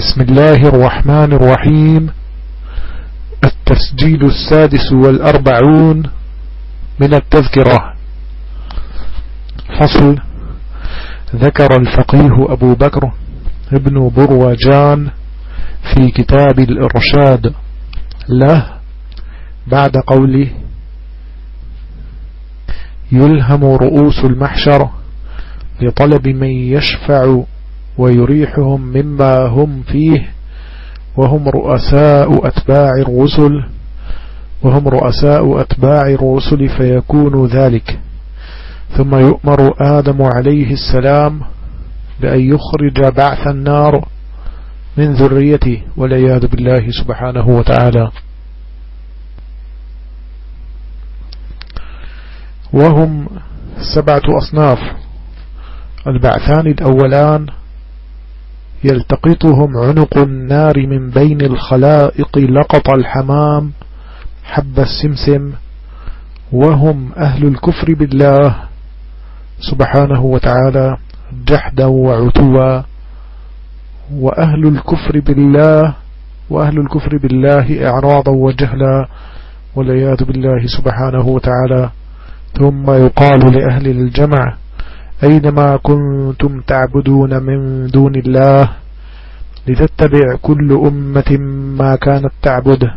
بسم الله الرحمن الرحيم. التسجيل السادس والأربعون من التذكرة. فصل. ذكر الفقيه أبو بكر ابن بروجان في كتاب الإرشاد له بعد قوله يلهم رؤوس المحشر لطلب من يشفع ويريحهم مما هم فيه وهم رؤساء أتباع الرسل وهم رؤساء أتباع الرسل فيكون ذلك. ثم يؤمر آدم عليه السلام بأن يخرج بعث النار من ذريته والعياذ بالله سبحانه وتعالى. وهم سبعة أصناف. البعثان الأولان يلتقطهم عنق النار من بين الخلائق لقط الحمام حب السمسم وهم أهل الكفر بالله سبحانه وتعالى جحدا وعتوا. وأهل الكفر بالله وأهل الكفر بالله إعراضا وجهلا والعياذ بالله سبحانه وتعالى. ثم يقال لأهل الجمع أينما كنتم تعبدون من دون الله لتتبع كل أمة ما كانت تعبد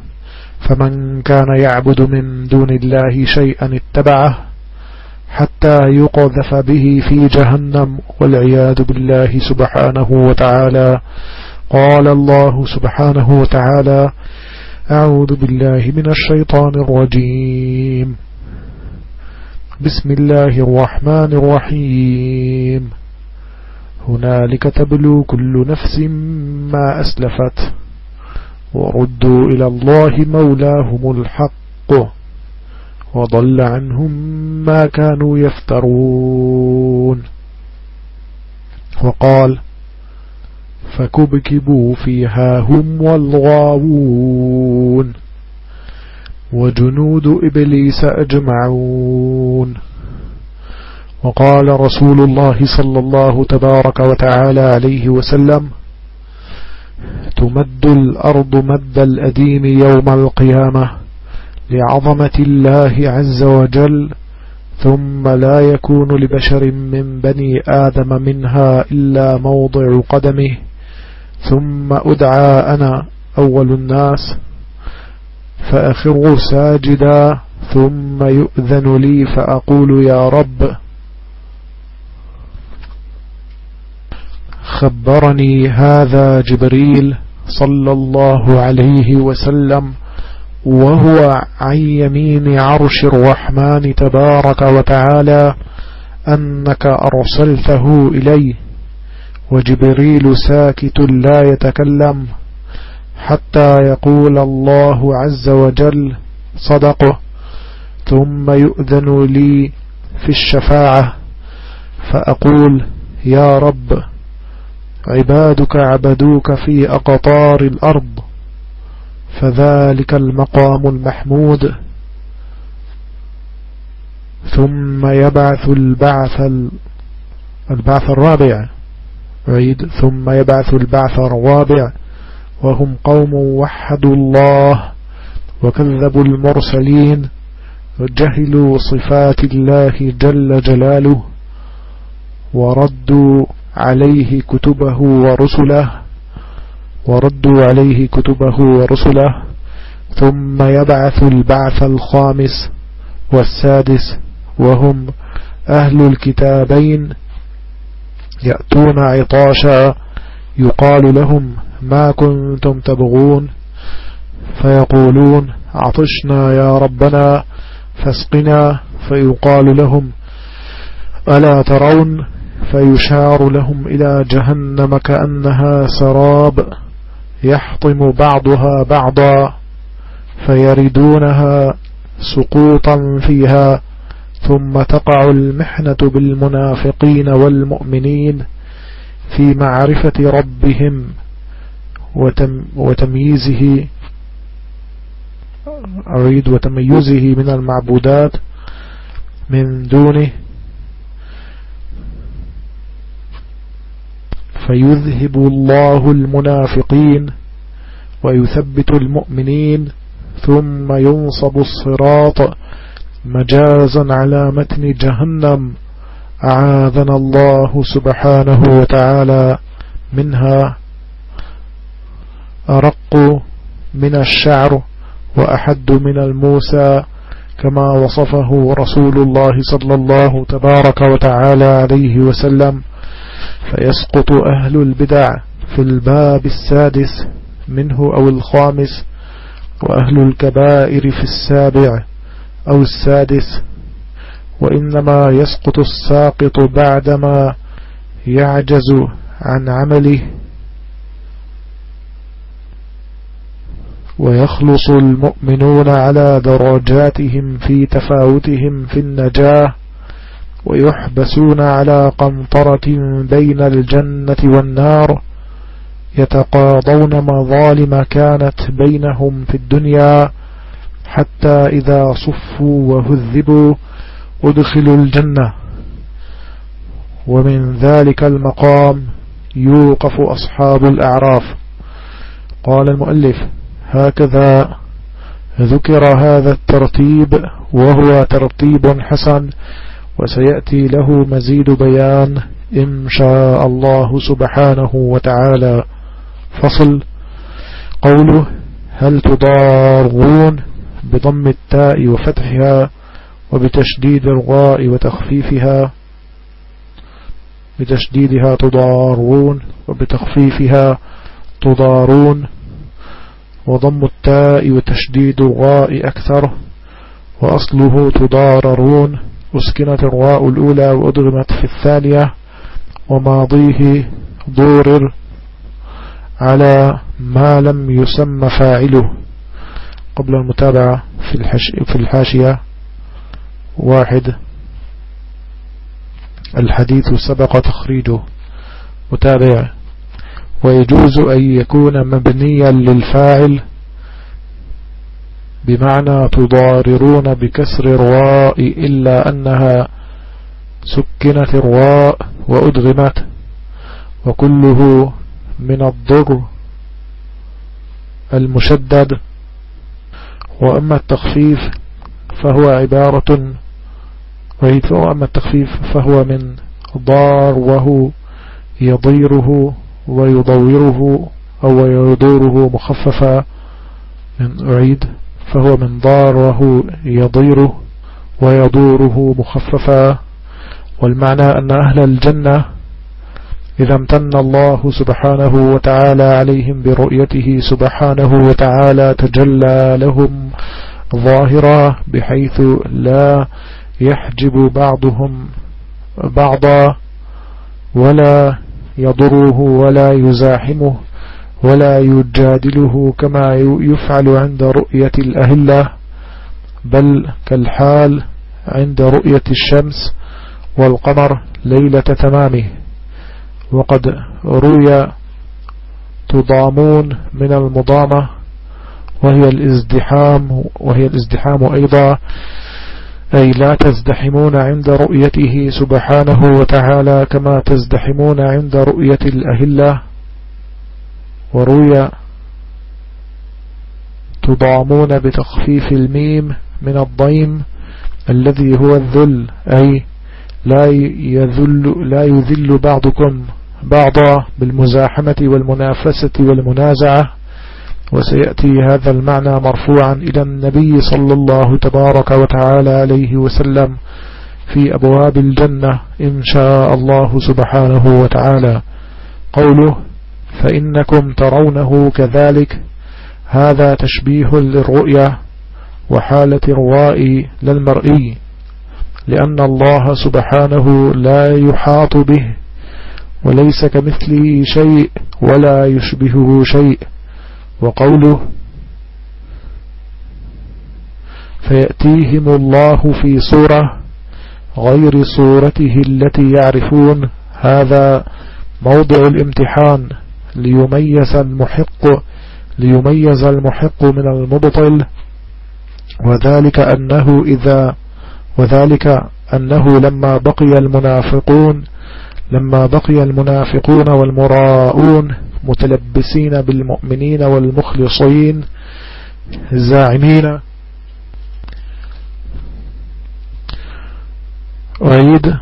فمن كان يعبد من دون الله شيئا اتبعه حتى يقذف به في جهنم والعياذ بالله سبحانه وتعالى. قال الله سبحانه وتعالى أعوذ بالله من الشيطان الرجيم. بسم الله الرحمن الرحيم. هنالك تبلو كل نفس ما أسلفت وردوا إلى الله مولاهم الحق وضل عنهم ما كانوا يفترون. وقال فكبكبوا فيها هم والغاوون. وجنود إبليس أجمعون. وقال رسول الله صلى الله تبارك وتعالى عليه وسلم تمد الأرض مد الأديم يوم القيامة لعظمة الله عز وجل ثم لا يكون لبشر من بني آدم منها إلا موضع قدمه ثم أدعى أنا أول الناس فأخر ساجدا ثم يؤذن لي فأقول يا رب خبرني هذا جبريل صلى الله عليه وسلم وهو عن يمين عرش الرحمن تبارك وتعالى أنك أرسلته إلي وجبريل ساكت لا يتكلم حتى يقول الله عز وجل صدقه ثم يؤذن لي في الشفاعة فأقول يا رب عبادك عبدوك في أقطار الأرض فذلك المقام المحمود. ثم يبعث البعث البعث الرابع عيد. ثم يبعث البعث الرابع وهم قوم وحدوا الله وكذبوا المرسلين وجهلوا صفات الله جل جلاله وردوا عليه كتبه ورسله وردوا عليه كتبه ورسله ثم يبعث البعث الخامس والسادس وهم أهل الكتابين يأتون عطاشا يقال لهم ما كنتم تبغون فيقولون عطشنا يا ربنا فاسقنا فيقال لهم ألا ترون فيشار لهم إلى جهنم كأنها سراب يحطم بعضها بعضا فيردونها سقوطا فيها ثم تقع المحنة بالمنافقين والمؤمنين في معرفة ربهم وتم وتمييزه أريد وتميزه من المعبودات من دونه فيذهب الله المنافقين ويثبت المؤمنين ثم ينصب الصراط مجازا على متن جهنم. أعاذنا الله سبحانه وتعالى منها. أرق من الشعر وأحد من الموسى كما وصفه رسول الله صلى الله تبارك وتعالى عليه وسلم. فيسقط أهل البدع في الباب السادس منه أو الخامس وأهل الكبائر في السابع أو السادس. وإنما يسقط الساقط بعدما يعجز عن عمله. ويخلص المؤمنون على درجاتهم في تفاوتهم في النجاة ويحبسون على قنطرة بين الجنة والنار يتقاضون مظالم كانت بينهم في الدنيا حتى إذا صفوا وهذبوا أدخلوا الجنة. ومن ذلك المقام يوقف أصحاب الأعراف. قال المؤلف هكذا ذكر هذا الترتيب وهو ترتيب حسن وسيأتي له مزيد بيان إن شاء الله سبحانه وتعالى. فصل قوله هل تضارون بضم التاء وفتحها وبتشديد الغاء وتخفيفها؟ بتشديدها تضارون وبتخفيفها تضارون وضم التاء وتشديد الغاء أكثر وأصله تضاررون. أسكنت الراء الأولى وأدغمت في الثانية وماضيه ضورر على ما لم يسمى فاعله. قبل المتابعة في, في الحاشية واحد. الحديث سبق تخريجه. متابع. ويجوز أن يكون مبنيا للفاعل بمعنى تضاررون بكسر الراء إلا أنها سكنت الراء وأدغمت وكله من الضر المشدد. وأما التخفيف فهو عبارة وأما التخفيف فهو من ضار وهو يضيره ويضوره أو يدوره مخففا من أعيد فهو من ضاره يضيره ويدوره مخففا. والمعنى أن أهل الجنة إذا امتن الله سبحانه وتعالى عليهم برؤيته سبحانه وتعالى تجلى لهم ظاهرا بحيث لا يحجب بعضهم بعضا ولا يضره ولا يزاحمه ولا يجادله كما يفعل عند رؤية الأهلة بل كالحال عند رؤية الشمس والقمر ليلة تمامه. وقد روي تضامون من المضامة وهي الازدحام وهي الازدحام أيضا أي لا تزدحمون عند رؤيته سبحانه وتعالى كما تزدحمون عند رؤية الأهلة. وروي تضامون بتخفيف الميم من الضيم الذي هو الذل أي لا يذل, لا يذل بعضكم بعضا بالمزاحمة والمنافسة والمنازعة. وسيأتي هذا المعنى مرفوعا إلى النبي صلى الله تبارك وتعالى عليه وسلم في أبواب الجنة إن شاء الله سبحانه وتعالى. قوله فإنكم ترونه كذلك هذا تشبيه للرؤية وحالة الرواء للمرئي لأن الله سبحانه لا يحاط به وليس كمثله شيء ولا يشبهه شيء. وقوله فيأتيهم الله في صورة غير صورته التي يعرفون. هذا موضع الامتحان. ليميز المحق ليميز المحق من المبطل. وذلك أنه إذا وذلك أنه لما بقي المنافقون لما بقي المنافقون والمراءون متلبسين بالمؤمنين والمخلصين الزاعمين أعيد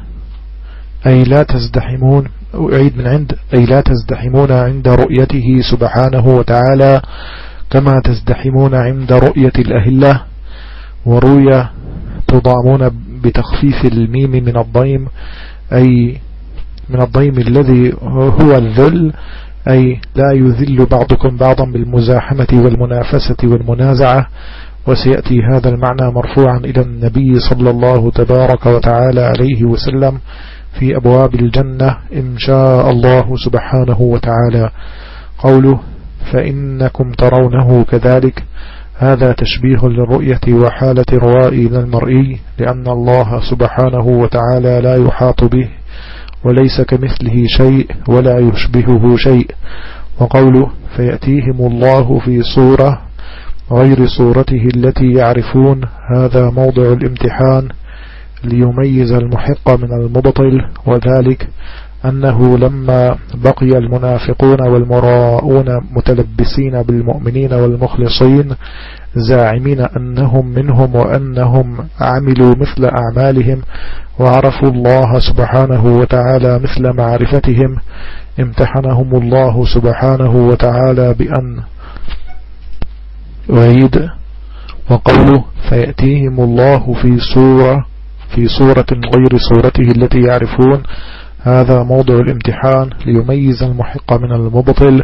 أي لا تزدحمون أعيد من عند أي لا تزدحمون عند رؤيته سبحانه وتعالى كما تزدحمون عند رؤية الأهلة. وروي تضامون بتخفيف الميم من الضيم أي من الضيم الذي هو الذل أي لا يذل بعضكم بعضا بالمزاحمة والمنافسة والمنازعة. وسيأتي هذا المعنى مرفوعا إلى النبي صلى الله تبارك وتعالى عليه وسلم في أبواب الجنة إن شاء الله سبحانه وتعالى. قوله فإنكم ترونه كذلك. هذا تشبيه للرؤية وحالة الروائي من المرئي لأن الله سبحانه وتعالى لا يحاط به. وليس كمثله شيء ولا يشبهه شيء. وقوله فيأتيهم الله في صورة غير صورته التي يعرفون. هذا موضع الامتحان ليميز المحق من المبطل. وذلك أنه لما بقي المنافقون والمراءون متلبسين بالمؤمنين والمخلصين زاعمين أنهم منهم وأنهم عملوا مثل أعمالهم وعرفوا الله سبحانه وتعالى مثل معرفتهم امتحنهم الله سبحانه وتعالى بأن وعيد وقوله فيأتيهم الله في صورة في صورة غير صورته التي يعرفون هذا موضع الامتحان ليميز المحق من المبطل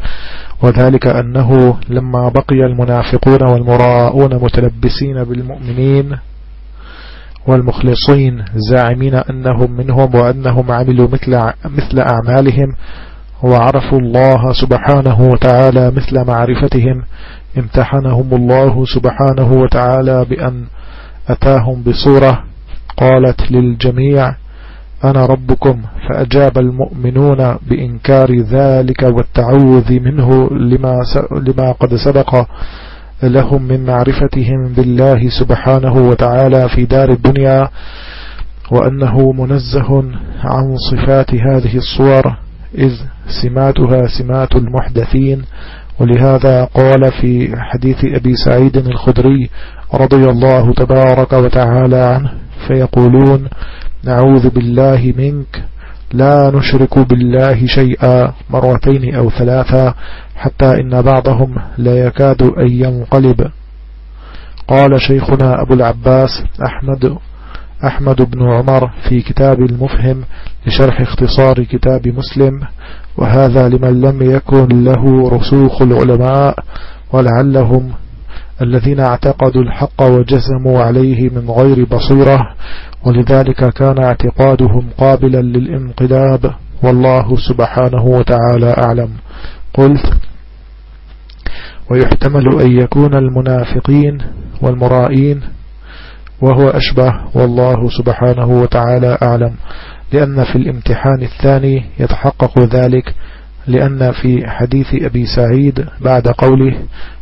وذلك أنه لما بقي المنافقون والمراءون متلبسين بالمؤمنين والمخلصين زاعمين أنهم منهم وأنهم عملوا مثل, مثل أعمالهم وعرفوا الله سبحانه وتعالى مثل معرفتهم امتحنهم الله سبحانه وتعالى بأن أتاهم بصورة قالت للجميع أنا ربكم فأجاب المؤمنون بإنكار ذلك والتعوذ منه لما, لما قد سبق لهم من معرفتهم بالله سبحانه وتعالى في دار الدنيا وأنه منزه عن صفات هذه الصور إذ سماتها سمات المحدثين. ولهذا قال في حديث أبي سعيد الخدري رضي الله تبارك وتعالى عنه فيقولون نعوذ بالله منك. لا نشرك بالله شيئا مرتين أو ثلاثا حتى إن بعضهم لا يكاد أن ينقلب. قال شيخنا أبو العباس أحمد أحمد بن عمر في كتاب المفهم لشرح اختصار كتاب مسلم وهذا لمن لم يكن له رسوخ العلماء ولعلهم الذين اعتقدوا الحق وجزموا عليه من غير بصيرة ولذلك كان اعتقادهم قابلا للانقلاب والله سبحانه وتعالى أعلم. قلت ويحتمل أن يكون المنافقين والمرائين وهو أشبه والله سبحانه وتعالى أعلم. لأن في الامتحان الثاني يتحقق ذلك لأن في حديث أبي سعيد بعد قوله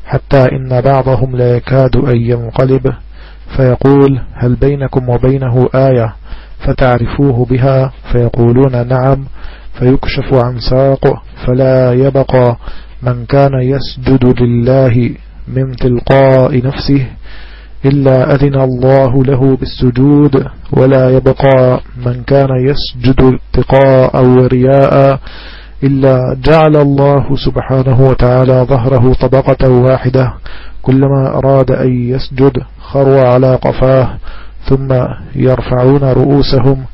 حتى إن بعضهم لا يكاد أن ينقلب فيقول هل بينكم وبينه آية فتعرفوه بها؟ فيقولون نعم. فيكشف عن ساق فلا يبقى من كان يسجد لله من تلقاء نفسه إلا أذن الله له بالسجود ولا يبقى من كان يسجد اتقاء ورياء إلا جعل الله سبحانه وتعالى ظهره طبقة واحدة. كلما أراد أن يسجد خروا على قفاه ثم يرفعون رؤوسهم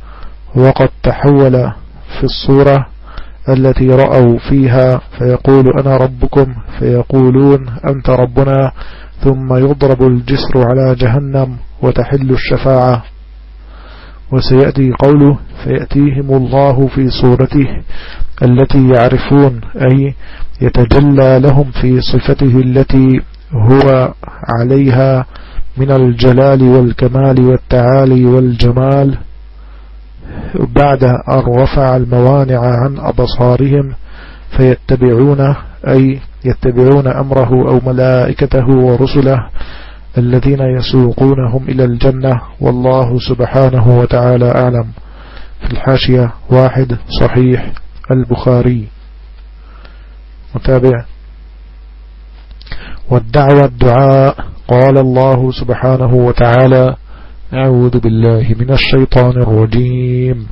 وقد تحول في الصورة التي رأوا فيها فيقول أنا ربكم فيقولون أنت ربنا ثم يضرب الجسر على جهنم وتحل الشفاعة وسيأتي قوله فيأتيهم الله في صورته التي يعرفون أي يتجلى لهم في صفته التي هو عليها من الجلال والكمال والتعالي والجمال. بعد أن رفع الموانع عن أبصارهم فيتبعونه أي يتبعون أمره أو ملائكته ورسله الذين يسوقونهم إلى الجنة. والله سبحانه وتعالى أعلم. في الحاشية واحد صحيح البخاري. متابع. والدعوة الدعاء قال الله سبحانه وتعالى أعوذ بالله من الشيطان الرجيم.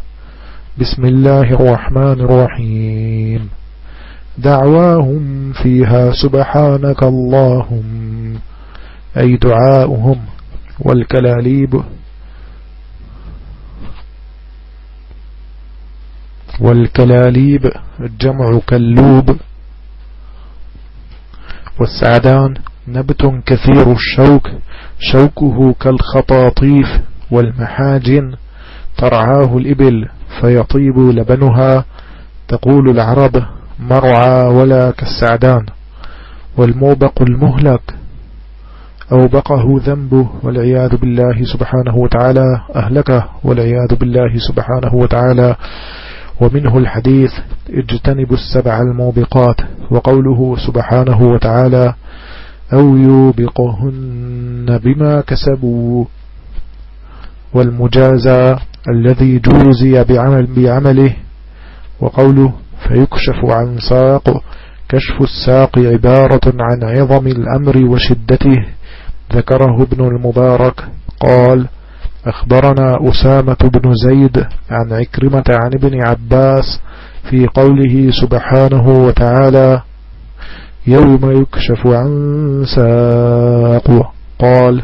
بسم الله الرحمن الرحيم. دعواهم فيها سبحانك اللهم. أي دعاؤهم والكلاليب والكلاليب جمع كلوب والسعدان نبت كثير الشوك شوكه كالخطاطيف والمحاجن ترعاه الإبل فيطيب لبنها تقول العرب مرعى ولا كالسعدان. والموبق المهلك أوبقه ذنبه والعياذ بالله سبحانه وتعالى أهلكه والعياذ بالله سبحانه وتعالى. ومنه الحديث اجتنبوا السبع الموبقات وقوله سبحانه وتعالى أو يوبقهن بما كسبوا والمجازى الذي جوزي بعمل بعمله وقوله فيكشف عن ساق كشف الساق عبارة عن عظم الأمر وشدته ذكره ابن المبارك قال أخبرنا أسامة بن زيد عن عكرمة عن ابن عباس في قوله سبحانه وتعالى يوم يكشف عن ساق. قال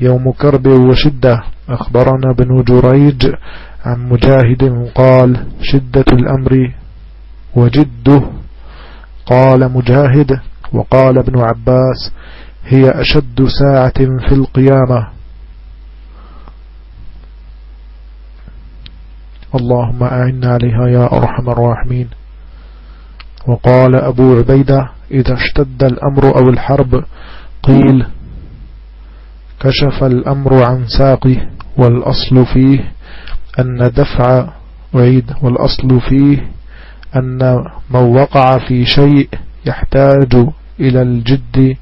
يوم كرب وشدة. أخبرنا بن جريج عن مجاهد قال شدة الأمر وجده. قال مجاهد وقال ابن عباس هي أشد ساعة في القيامة. اللهم أعنا عليها يا أرحم الراحمين. وقال أبو عبيدة إذا اشتد الأمر أو الحرب قيل كشف الأمر عن ساقه والأصل فيه أن دفع أعيد والأصل فيه أن من وقع في شيء يحتاج إلى الجد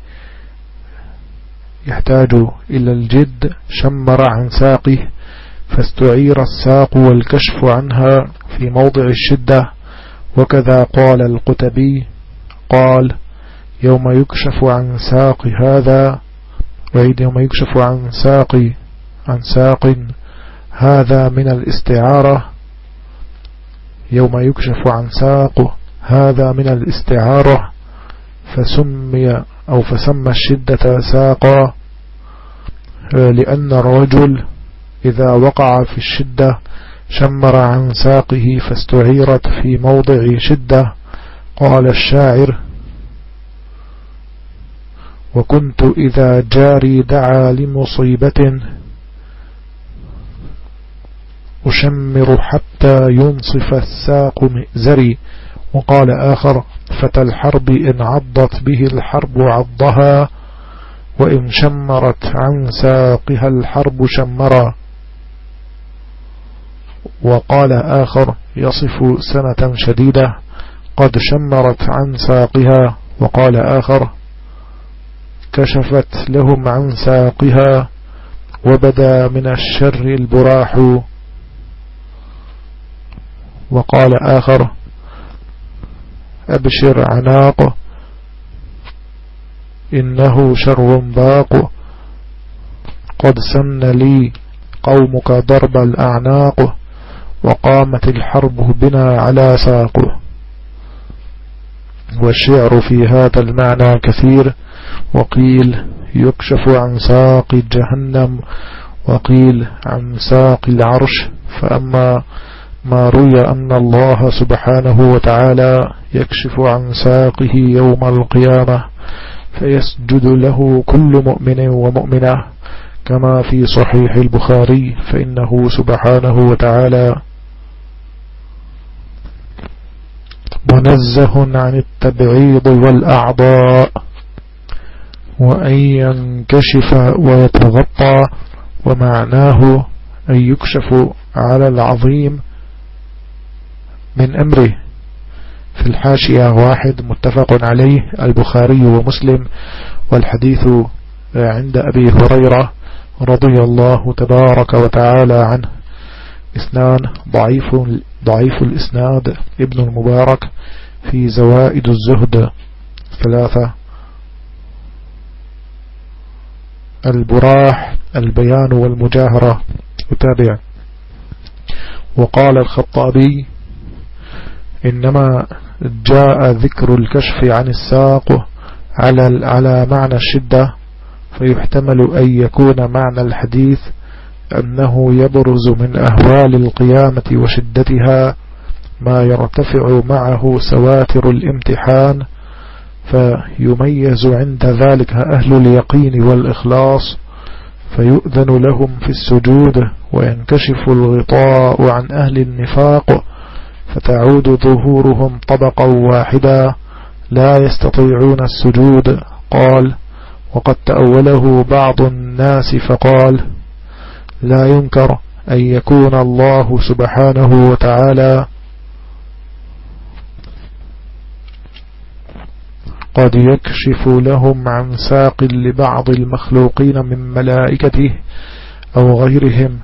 يحتاج إلى الجد شمر عن ساقه فاستعير الساق والكشف عنها في موضع الشدة وكذا قال القتبي قال يوم يكشف عن ساق هذا وعيد يوم يكشف عن ساق عن ساق هذا من الاستعارة. يوم يكشف عن ساق هذا من الاستعارة فسمي أو فسمى الشدة ساقا لأن الرجل إذا وقع في الشدة شمر عن ساقه فاستعيرت في موضع شدة. قال الشاعر وكنت إذا جاري دعا لمصيبة أشمر حتى ينصف الساق مئزري. وقال آخر فتى الحرب إن عضت به الحرب عضها وإن شمرت عن ساقها الحرب شمرا. وقال آخر يصف سنة شديدة قد شمرت عن ساقها وقال آخر كشفت لهم عن ساقها وبدا من الشر البراح وقال آخر أبشر عناق إنه شر باق قد سن لي قومك ضرب الأعناق وقامت الحرب بنا على ساقه. والشعر في هذا المعنى كثير وقيل يكشف عن ساق جهنم وقيل عن ساق العرش. فأما ما روي أن الله سبحانه وتعالى يكشف عن ساقه يوم القيامة فيسجد له كل مؤمن ومؤمنة. كما في صحيح البخاري فإنه سبحانه وتعالى منزه عن التبعيض والأعضاء وأن ينكشف ويتغطى ومعناه أن يكشف على العظيم من أمره. في الحاشية واحد متفق عليه البخاري ومسلم والحديث عند أبي هريرة رضي الله تبارك وتعالى عنه. اثنان ضعيف, ضعيف الإسناد ابن المبارك في زوائد الزهد. ثلاثة. البراح البيان والمجاهرة. يتابع وقال الخطابي إنما جاء ذكر الكشف عن الساق على على معنى الشدة فيحتمل أن يكون معنى الحديث أنه يبرز من أهوال القيامة وشدتها ما يرتفع معه سواتر الامتحان فيميز عند ذلك أهل اليقين والإخلاص فيؤذن لهم في السجود وينكشف الغطاء عن أهل النفاق فتعود ظهورهم طبقا واحدا لا يستطيعون السجود. قال وقد تأوله بعض الناس فقال لا ينكر أن يكون الله سبحانه وتعالى قد يكشف لهم عن ساق لبعض المخلوقين من ملائكته أو غيرهم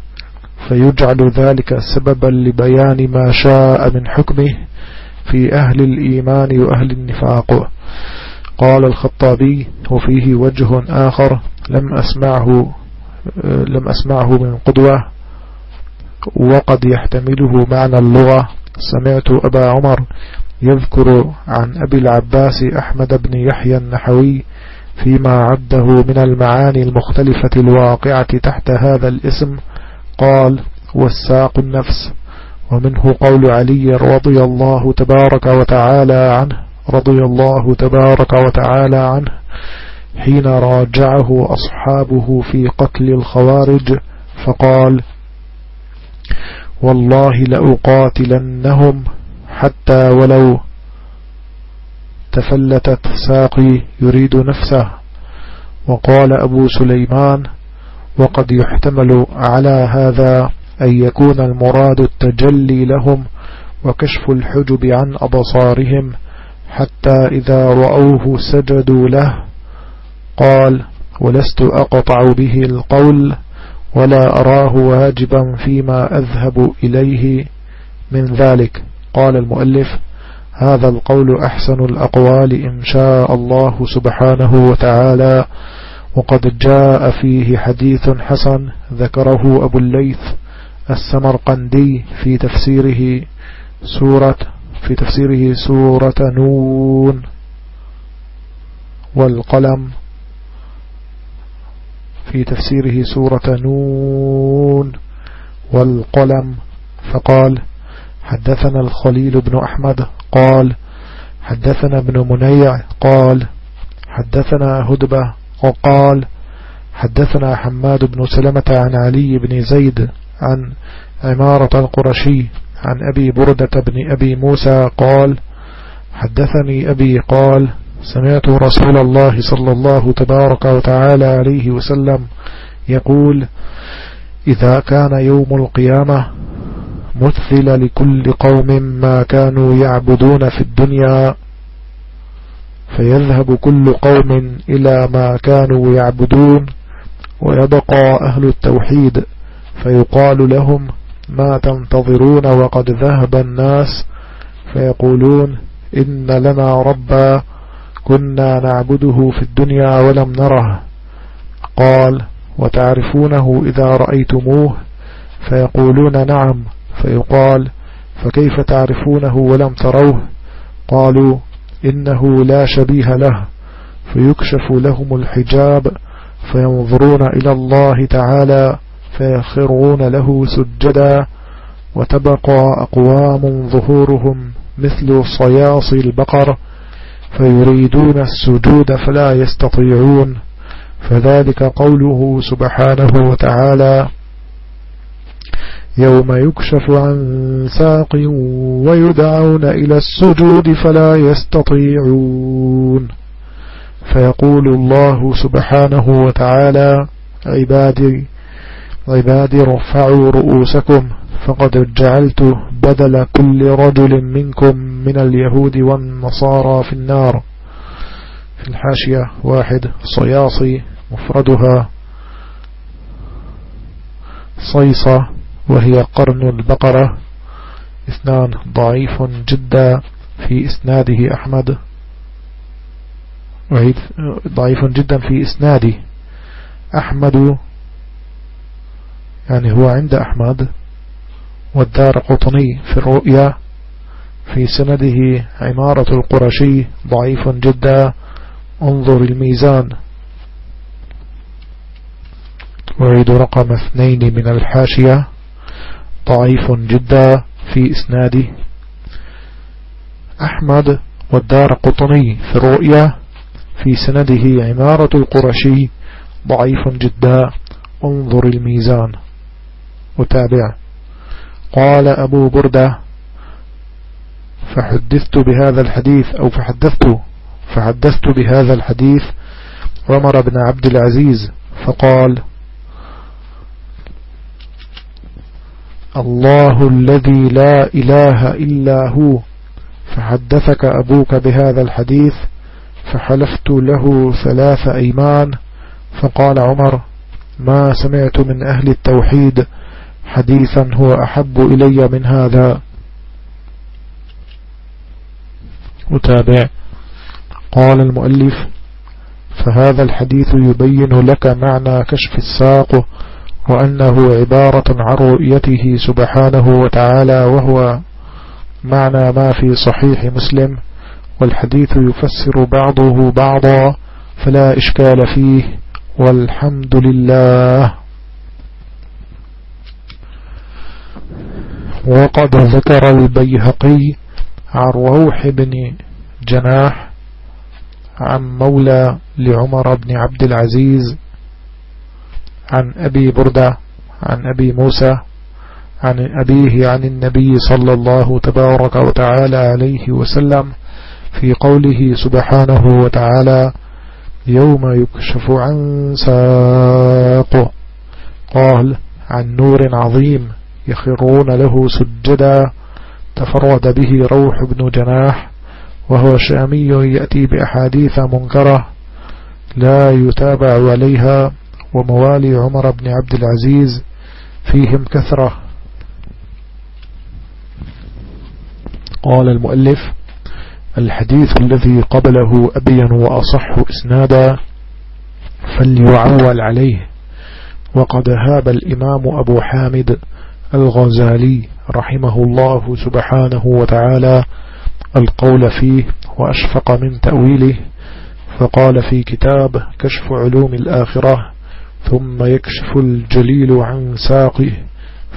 فيجعل ذلك سببا لبيان ما شاء من حكمه في أهل الإيمان وأهل النفاق. قال الخطابي وفيه وجه آخر لم أسمعه. لم أسمعه من قدوة وقد يحتمله معنى اللغة. سمعت أبا عمر يذكر عن أبي العباس أحمد بن يحيى النحوي فيما عده من المعاني المختلفة الواقعة تحت هذا الاسم. قال والساق النفس. ومنه قول علي رضي الله تبارك وتعالى عنه رضي الله تبارك وتعالى عنه حين راجعه أصحابه في قتل الخوارج فقال والله لأقاتلنهم حتى ولو تفلتت ساقي يريد نفسه. وقال أبو سليمان وقد يحتمل على هذا أن يكون المراد التجلي لهم وكشف الحجب عن أبصارهم حتى إذا رأوه سجدوا له قال ولست أقطع به القول ولا أراه واجبا فيما أذهب إليه من ذلك. قال المؤلف هذا القول أحسن الأقوال إن شاء الله سبحانه وتعالى وقد جاء فيه حديث حسن ذكره أبو الليث السمرقندي في تفسيره سورة في تفسيره سورة نون والقلم في تفسيره سورة نون والقلم فقال حدثنا الخليل بن أحمد قال حدثنا ابن منيع قال حدثنا هدبة وقال حدثنا حماد بن سلمة عن علي بن زيد عن عمارة القرشي عن أبي بردة بن أبي موسى قال حدثني أبي قال سمعت رسول الله صلى الله تبارك وتعالى عليه وسلم يقول إذا كان يوم القيامة مثل لكل قوم ما كانوا يعبدون في الدنيا فيذهب كل قوم إلى ما كانوا يعبدون ويبقى أهل التوحيد فيقال لهم ما تنتظرون وقد ذهب الناس؟ فيقولون إن لنا ربا كنا نعبده في الدنيا ولم نره. قال وتعرفونه إذا رأيتموه؟ فيقولون نعم. فيقال فكيف تعرفونه ولم تروه؟ قالوا إنه لا شبيه له. فيكشف لهم الحجاب فينظرون إلى الله تعالى فيخرون له سجدا. وتبقى أقوام ظهورهم مثل صياص البقر فيريدون السجود فلا يستطيعون. فذلك قوله سبحانه وتعالى يوم يكشف عن ساق ويدعون إلى السجود فلا يستطيعون. فيقول الله سبحانه وتعالى عبادي عبادي رفعوا رؤوسكم. فقد جعلت بدل كل رجل منكم من اليهود والنصارى في النار. في الحاشية واحد صياصي مفردها صيصة وهي قرن البقرة. اثنان ضعيف جدا في إسناده أحمد. ضعيف جدا في إسناده أحمد. يعني هو عند أحمد. والدار قطني في الرؤيا في سنده عمارة القرشي ضعيف جدا. انظر الميزان. أعيد رقم اثنين من الحاشية. ضعيف جدا في إسناده. أحمد والدار قطني في الرؤيا في سنده عمارة القرشي ضعيف جدا. انظر الميزان. وتابع قال أبو بردة فحدثت بهذا الحديث أو فحدثت فحدثت بهذا الحديث عمر بن عبد العزيز فقال الله الذي لا إله إلا هو فحدثك أبوك بهذا الحديث فحلفت له ثلاث أيمان فقال عمر ما سمعت من أهل التوحيد حديثا هو أحب إلي من هذا. متابع. قال المؤلف فهذا الحديث يبين لك معنى كشف الساق وأنه عبارة عن رؤيته سبحانه وتعالى وهو معنى ما في صحيح مسلم. والحديث يفسر بعضه بعضا فلا إشكال فيه. والحمد لله. وقد ذكر البيهقي عن روح بن جناح عن مولى لعمر بن عبد العزيز عن أبي بردة عن أبي موسى عن أبيه عن النبي صلى الله تبارك وتعالى عليه وسلم في قوله سبحانه وتعالى يوم يكشف عن ساق قال عن نور عظيم يخرون له سجدا تفرد به روح بن جناح وهو شامي يأتي بأحاديث منكرة لا يتابع عليها وموالي عمر بن عبد العزيز فيهم كثرة. قال المؤلف الحديث الذي قبله أبين وأصح إسنادا فليعول عليه. وقد هاب الإمام أبو حامد الغزالي رحمه الله سبحانه وتعالى القول فيه وأشفق من تأويله فقال في كتاب كشف علوم الآخرة ثم يكشف الجليل عن ساقه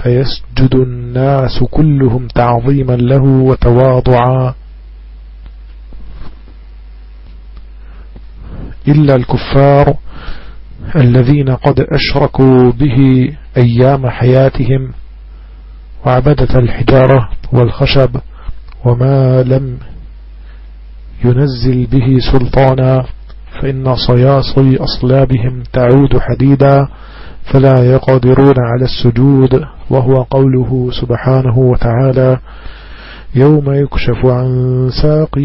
فيسجد الناس كلهم تعظيما له وتواضعا. إلا الكفار الذين قد أشركوا به أيام حياتهم وعبدة الحجارة والخشب وما لم ينزل به سلطانا فإن صياصي أصلابهم تعود حديدا فلا يقدرون على السجود وهو قوله سبحانه وتعالى يوم يكشف عن ساق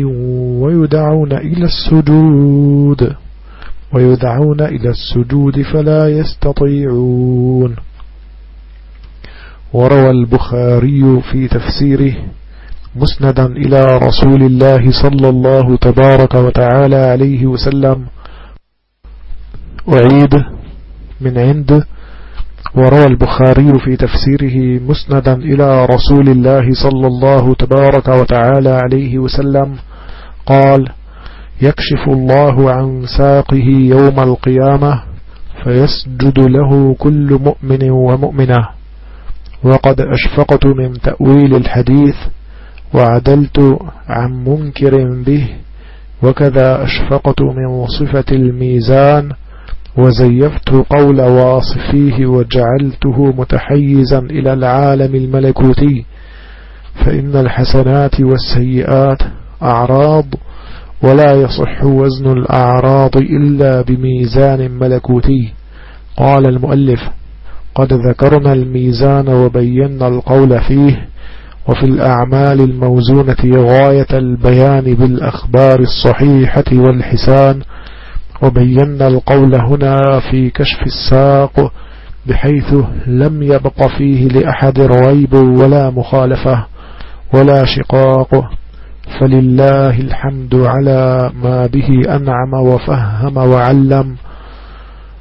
ويدعون إلى السجود ويدعون إلى السجود فلا يستطيعون وروى البخاري في تفسيره مسندا إلى رسول الله صلى الله تبارك وتعالى عليه وسلم. أعيد من عند. وروى البخاري في تفسيره مسندا إلى رسول الله صلى الله تبارك وتعالى عليه وسلم. قال يكشف الله عن ساقه يوم القيامة فيسجد له كل مؤمن ومؤمنة. وقد أشفقت من تأويل الحديث وعدلت عن منكر به وكذا أشفقت من صفة الميزان وزيفت قول واصفيه وجعلته متحيزا إلى العالم الملكوتي. فإن الحسنات والسيئات أعراض ولا يصح وزن الأعراض إلا بميزان ملكوتي. قال المؤلف قد ذكرنا الميزان وبينا القول فيه وفي الأعمال الموزونة غاية البيان بالأخبار الصحيحة والحسان وبينا القول هنا في كشف الساق بحيث لم يبق فيه لأحد ريب ولا مخالفة ولا شقاق. فلله الحمد على ما به أنعم وفهم وعلم